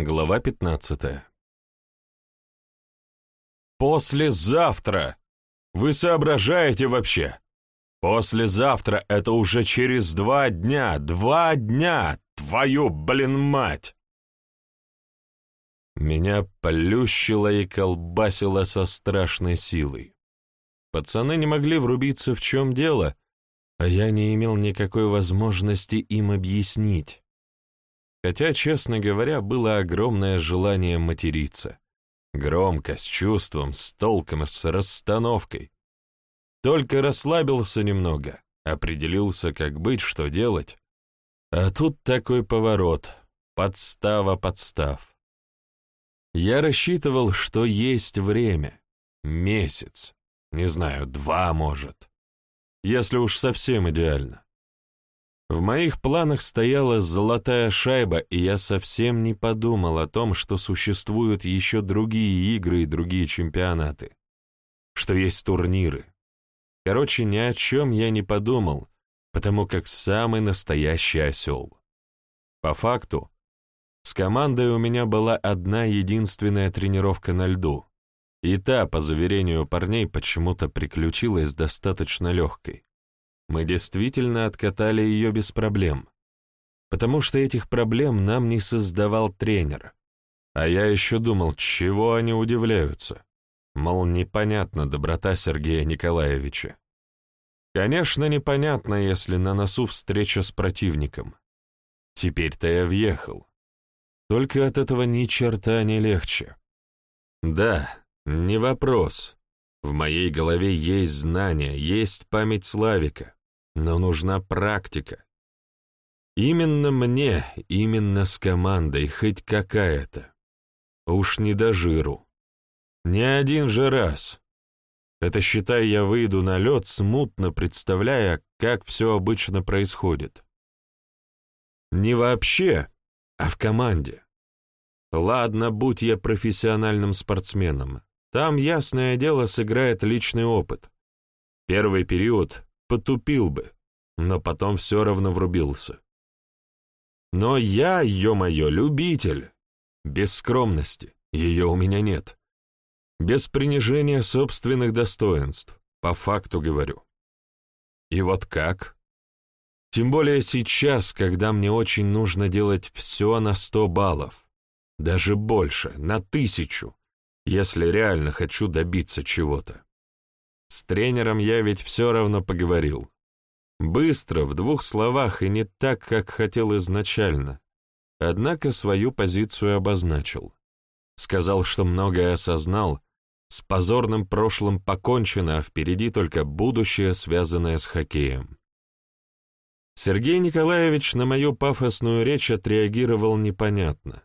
Глава 15 «Послезавтра! Вы соображаете вообще? Послезавтра — это уже через два дня! Два дня! Твою, блин, мать!» Меня плющило и колбасило со страшной силой. Пацаны не могли врубиться, в чем дело, а я не имел никакой возможности им объяснить. Хотя, честно говоря, было огромное желание материться. Громко, с чувством, с толком, с расстановкой. Только расслабился немного, определился, как быть, что делать. А тут такой поворот, подстава подстав. Я рассчитывал, что есть время, месяц, не знаю, два, может, если уж совсем идеально. В моих планах стояла золотая шайба, и я совсем не подумал о том, что существуют еще другие игры и другие чемпионаты, что есть турниры. Короче, ни о чем я не подумал, потому как самый настоящий осел. По факту, с командой у меня была одна единственная тренировка на льду, и та, по заверению парней, почему-то приключилась достаточно легкой. Мы действительно откатали ее без проблем, потому что этих проблем нам не создавал тренер. А я еще думал, чего они удивляются. Мол, непонятна доброта Сергея Николаевича. Конечно, непонятно, если на носу встреча с противником. Теперь-то я въехал. Только от этого ни черта не легче. Да, не вопрос. В моей голове есть знания, есть память Славика но нужна практика. Именно мне, именно с командой, хоть какая-то. Уж не до жиру. Не один же раз. Это, считай, я выйду на лед, смутно представляя, как все обычно происходит. Не вообще, а в команде. Ладно, будь я профессиональным спортсменом. Там, ясное дело, сыграет личный опыт. Первый период потупил бы, но потом все равно врубился. Но я, ё-моё, любитель. Без скромности, ее у меня нет. Без принижения собственных достоинств, по факту говорю. И вот как? Тем более сейчас, когда мне очень нужно делать все на сто баллов. Даже больше, на тысячу, если реально хочу добиться чего-то. С тренером я ведь все равно поговорил. Быстро, в двух словах и не так, как хотел изначально. Однако свою позицию обозначил. Сказал, что многое осознал, с позорным прошлым покончено, а впереди только будущее, связанное с хоккеем. Сергей Николаевич на мою пафосную речь отреагировал непонятно.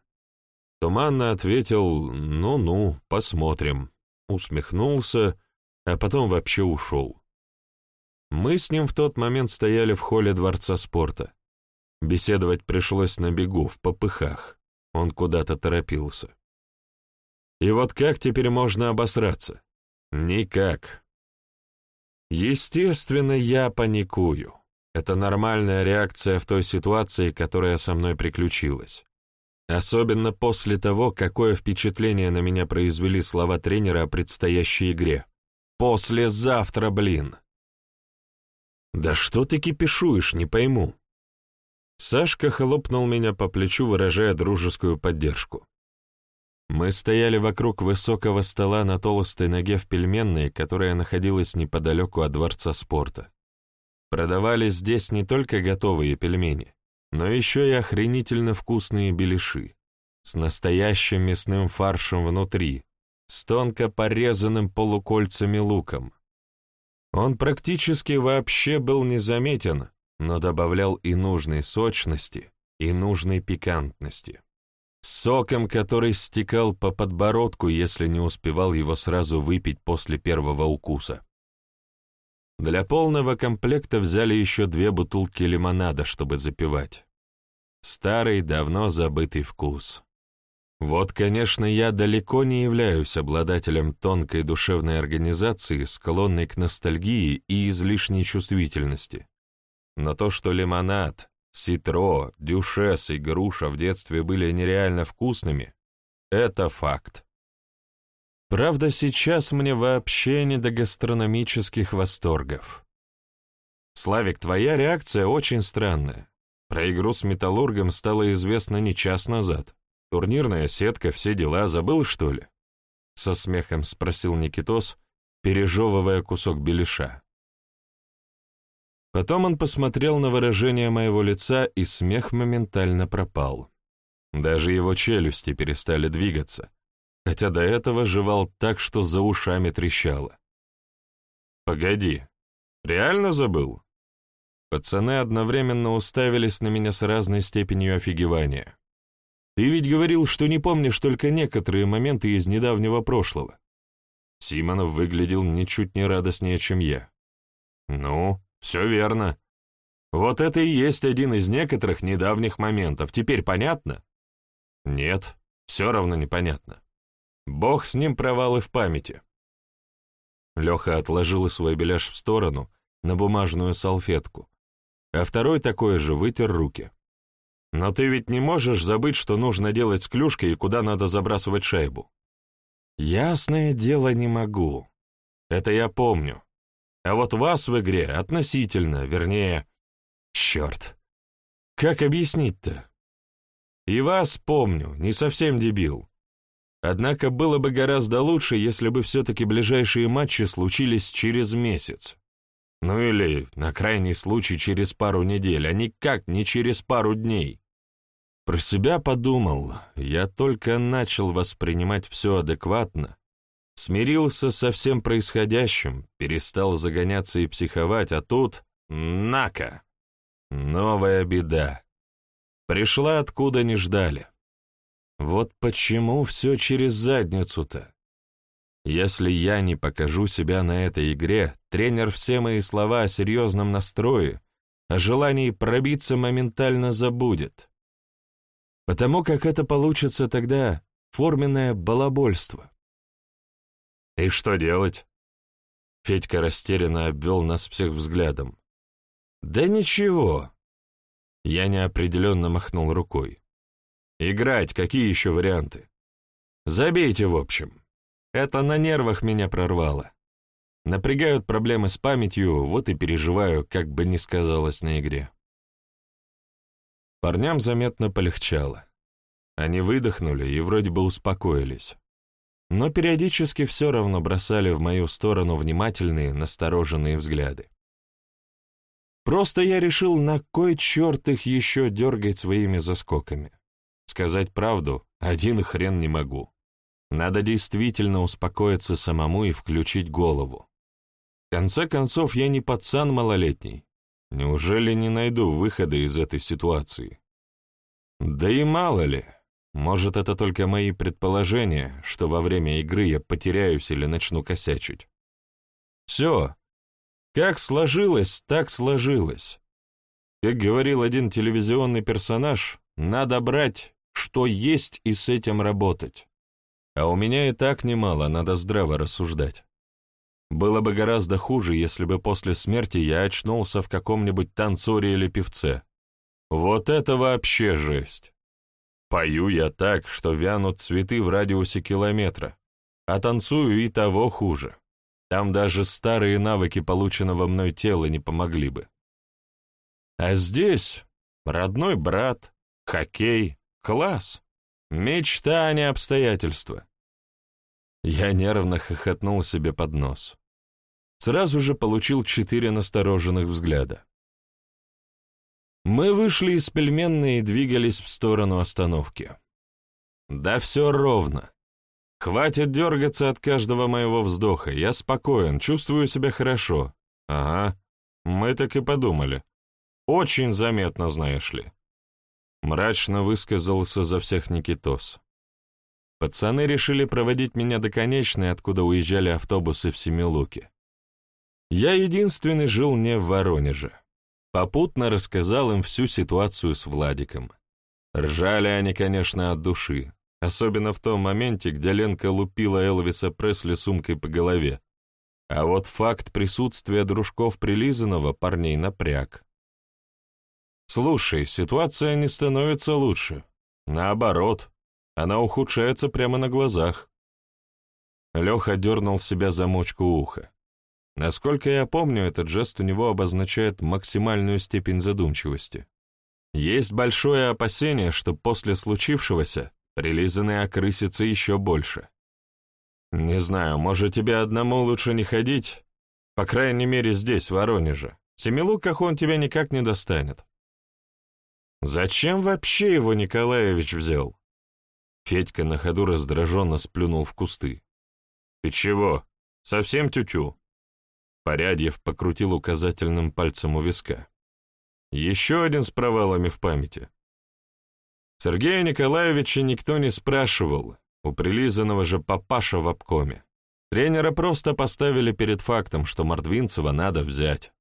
Туманно ответил «ну-ну, посмотрим», усмехнулся а потом вообще ушел. Мы с ним в тот момент стояли в холле Дворца спорта. Беседовать пришлось на бегу, в попыхах. Он куда-то торопился. И вот как теперь можно обосраться? Никак. Естественно, я паникую. Это нормальная реакция в той ситуации, которая со мной приключилась. Особенно после того, какое впечатление на меня произвели слова тренера о предстоящей игре. Послезавтра, блин. Да что ты кипишуешь, не пойму. Сашка хлопнул меня по плечу, выражая дружескую поддержку. Мы стояли вокруг высокого стола на толстой ноге в пельменной, которая находилась неподалеку от дворца спорта. Продавались здесь не только готовые пельмени, но еще и охренительно вкусные беляши с настоящим мясным фаршем внутри, с тонко порезанным полукольцами луком. Он практически вообще был незаметен, но добавлял и нужной сочности, и нужной пикантности. Соком, который стекал по подбородку, если не успевал его сразу выпить после первого укуса. Для полного комплекта взяли еще две бутылки лимонада, чтобы запивать. Старый, давно забытый вкус. Вот, конечно, я далеко не являюсь обладателем тонкой душевной организации, склонной к ностальгии и излишней чувствительности. Но то, что лимонад Ситро, дюшес и груша в детстве были нереально вкусными, это факт. Правда, сейчас мне вообще не до гастрономических восторгов. Славик, твоя реакция очень странная. Про игру с Металлургом стало известно не час назад. Турнирная сетка, все дела, забыл, что ли? Со смехом спросил Никитос, пережевывая кусок беляша. Потом он посмотрел на выражение моего лица, и смех моментально пропал. Даже его челюсти перестали двигаться, хотя до этого жевал так, что за ушами трещало. «Погоди, реально забыл?» Пацаны одновременно уставились на меня с разной степенью офигевания. «Ты ведь говорил, что не помнишь только некоторые моменты из недавнего прошлого». Симонов выглядел ничуть не радостнее, чем я. «Ну, все верно. Вот это и есть один из некоторых недавних моментов. Теперь понятно?» Нет, все равно непонятно. Бог с ним провалы в памяти. Леха отложил свой беляш в сторону, на бумажную салфетку, а второй такой же вытер руки. Но ты ведь не можешь забыть, что нужно делать с клюшкой и куда надо забрасывать шайбу. Ясное дело, не могу. Это я помню. А вот вас в игре относительно, вернее... Черт. Как объяснить-то? И вас помню, не совсем дебил. Однако было бы гораздо лучше, если бы все-таки ближайшие матчи случились через месяц. Ну или, на крайний случай, через пару недель, а никак не через пару дней. Про себя подумал, я только начал воспринимать все адекватно, смирился со всем происходящим, перестал загоняться и психовать, а тут — нака! Новая беда. Пришла откуда не ждали. Вот почему все через задницу-то? Если я не покажу себя на этой игре, тренер все мои слова о серьезном настрое, о желании пробиться моментально забудет. Потому как это получится тогда форменное балабольство. И что делать? Федька растерянно обвел нас всех взглядом. Да ничего, я неопределенно махнул рукой. «Играть, какие еще варианты? Забейте, в общем. Это на нервах меня прорвало. Напрягают проблемы с памятью, вот и переживаю, как бы ни сказалось на игре». Парням заметно полегчало. Они выдохнули и вроде бы успокоились. Но периодически все равно бросали в мою сторону внимательные, настороженные взгляды. Просто я решил, на кой черт их еще дергать своими заскоками. Сказать правду, один хрен не могу. Надо действительно успокоиться самому и включить голову. В конце концов, я не пацан малолетний. Неужели не найду выхода из этой ситуации? Да и мало ли, может, это только мои предположения, что во время игры я потеряюсь или начну косячить. Все, как сложилось, так сложилось. Как говорил один телевизионный персонаж, надо брать, что есть, и с этим работать. А у меня и так немало, надо здраво рассуждать. Было бы гораздо хуже, если бы после смерти я очнулся в каком-нибудь танцоре или певце. Вот это вообще жесть. Пою я так, что вянут цветы в радиусе километра, а танцую и того хуже. Там даже старые навыки полученного мной тела не помогли бы. А здесь родной брат, хоккей, класс. Мечта, а не обстоятельства. Я нервно хохотнул себе под нос. Сразу же получил четыре настороженных взгляда. Мы вышли из пельменной и двигались в сторону остановки. Да все ровно. Хватит дергаться от каждого моего вздоха. Я спокоен, чувствую себя хорошо. Ага, мы так и подумали. Очень заметно, знаешь ли. Мрачно высказался за всех Никитос. Пацаны решили проводить меня до конечной, откуда уезжали автобусы в Семилуке. Я единственный жил не в Воронеже. Попутно рассказал им всю ситуацию с Владиком. Ржали они, конечно, от души, особенно в том моменте, где Ленка лупила Элвиса Пресли сумкой по голове. А вот факт присутствия дружков прилизанного парней напряг. Слушай, ситуация не становится лучше. Наоборот, она ухудшается прямо на глазах. Леха дернул себя за мочку уха. Насколько я помню, этот жест у него обозначает максимальную степень задумчивости. Есть большое опасение, что после случившегося прилизанный окрысится еще больше. Не знаю, может, тебе одному лучше не ходить? По крайней мере, здесь, в Воронеже. В Семилуках он тебя никак не достанет. Зачем вообще его Николаевич взял? Федька на ходу раздраженно сплюнул в кусты. «Ты чего? Совсем тютю?» Порядьев покрутил указательным пальцем у виска. Еще один с провалами в памяти. Сергея Николаевича никто не спрашивал, у прилизанного же папаша в обкоме. Тренера просто поставили перед фактом, что Мордвинцева надо взять.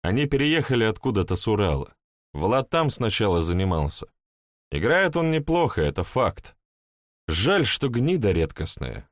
Они переехали откуда-то с Урала. Влад там сначала занимался. Играет он неплохо, это факт. Жаль, что гнида редкостная.